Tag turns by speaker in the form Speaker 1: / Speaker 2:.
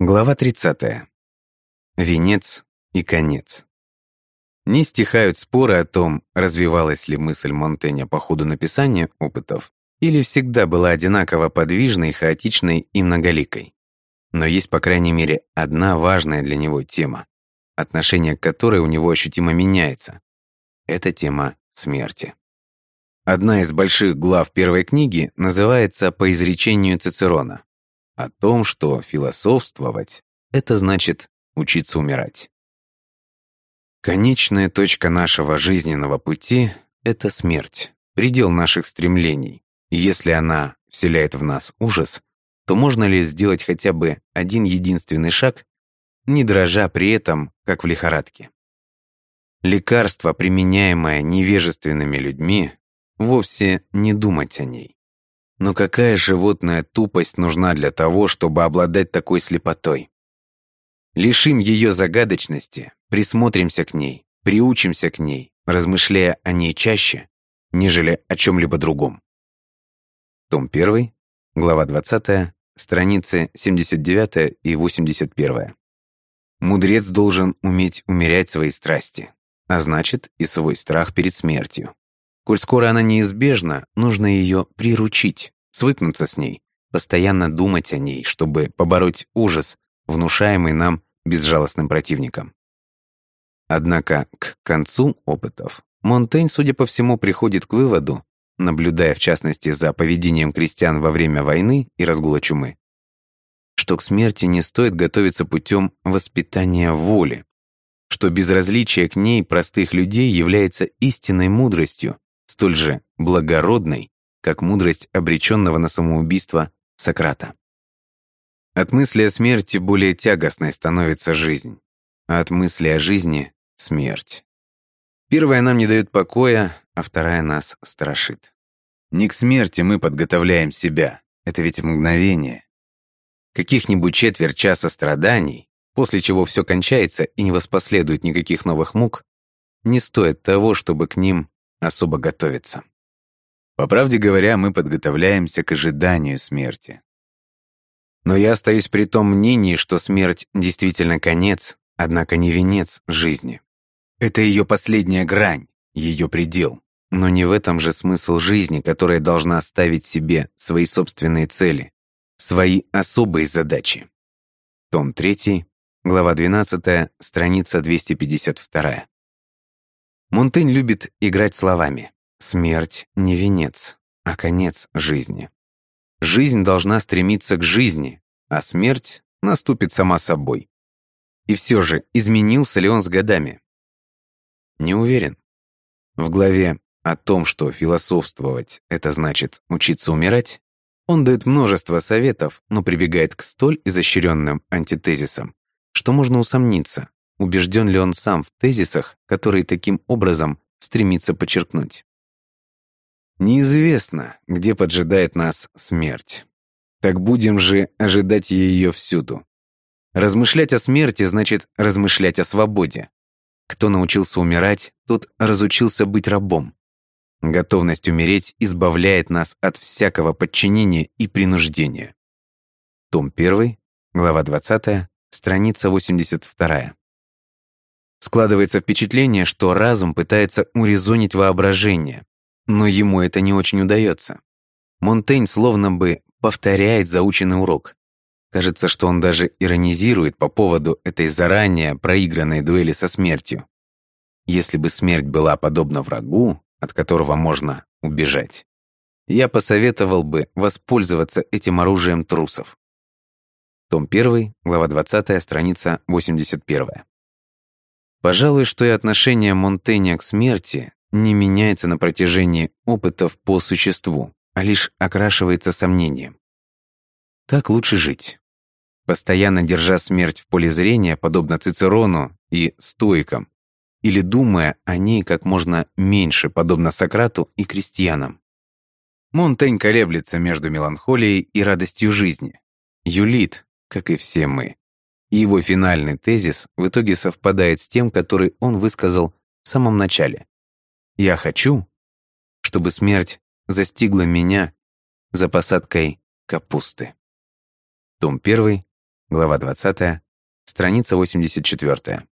Speaker 1: Глава 30. Венец и конец. Не стихают споры о том, развивалась ли мысль Монтэня по ходу написания опытов, или всегда была одинаково подвижной, хаотичной и многоликой. Но есть, по крайней мере, одна важная для него тема, отношение к которой у него ощутимо меняется. Это тема смерти. Одна из больших глав первой книги называется «По изречению Цицерона», о том, что философствовать — это значит учиться умирать. Конечная точка нашего жизненного пути — это смерть, предел наших стремлений. И если она вселяет в нас ужас, то можно ли сделать хотя бы один единственный шаг, не дрожа при этом, как в лихорадке? Лекарство, применяемое невежественными людьми, вовсе не думать о ней. Но какая животная тупость нужна для того, чтобы обладать такой слепотой? Лишим ее загадочности, присмотримся к ней, приучимся к ней, размышляя о ней чаще, нежели о чем-либо другом. Том 1, глава 20, страницы 79 и 81. Мудрец должен уметь умерять свои страсти, а значит и свой страх перед смертью. Коль скоро она неизбежна, нужно ее приручить, свыкнуться с ней, постоянно думать о ней, чтобы побороть ужас, внушаемый нам безжалостным противником. Однако к концу опытов Монтень, судя по всему, приходит к выводу, наблюдая в частности за поведением крестьян во время войны и разгула чумы, что к смерти не стоит готовиться путем воспитания воли, что безразличие к ней простых людей является истинной мудростью, столь же благородной, как мудрость обреченного на самоубийство Сократа. От мысли о смерти более тягостной становится жизнь, а от мысли о жизни — смерть. Первая нам не дает покоя, а вторая нас страшит. Не к смерти мы подготовляем себя, это ведь мгновение. Каких-нибудь четверть часа страданий, после чего все кончается и не воспоследует никаких новых мук, не стоит того, чтобы к ним особо готовиться. По правде говоря, мы подготовляемся к ожиданию смерти. Но я остаюсь при том мнении, что смерть действительно конец, однако не венец жизни. Это ее последняя грань, ее предел. Но не в этом же смысл жизни, которая должна ставить себе свои собственные цели, свои особые задачи. Том 3, глава 12, страница 252. Монтень любит играть словами. Смерть не венец, а конец жизни. Жизнь должна стремиться к жизни, а смерть наступит сама собой. И все же, изменился ли он с годами? Не уверен. В главе о том, что философствовать – это значит учиться умирать, он дает множество советов, но прибегает к столь изощренным антитезисам, что можно усомниться, убежден ли он сам в тезисах, которые таким образом стремится подчеркнуть. Неизвестно, где поджидает нас смерть. Так будем же ожидать ее всюду. Размышлять о смерти значит размышлять о свободе. Кто научился умирать, тот разучился быть рабом. Готовность умереть избавляет нас от всякого подчинения и принуждения. Том 1, глава 20, страница 82. Складывается впечатление, что разум пытается урезонить воображение, но ему это не очень удается. Монтень словно бы повторяет заученный урок. Кажется, что он даже иронизирует по поводу этой заранее проигранной дуэли со смертью. Если бы смерть была подобна врагу, от которого можно убежать, я посоветовал бы воспользоваться этим оружием трусов. Том 1, глава 20, страница 81. Пожалуй, что и отношение Монтэня к смерти не меняется на протяжении опытов по существу, а лишь окрашивается сомнением. Как лучше жить? Постоянно держа смерть в поле зрения, подобно Цицерону и стоикам, или думая о ней как можно меньше, подобно Сократу и крестьянам. Монтень колеблется между меланхолией и радостью жизни. Юлит, как и все мы, и его финальный тезис в итоге совпадает с тем, который он высказал в самом начале. «Я хочу, чтобы смерть застигла меня за посадкой капусты». Том 1, Глава 20, страница 84.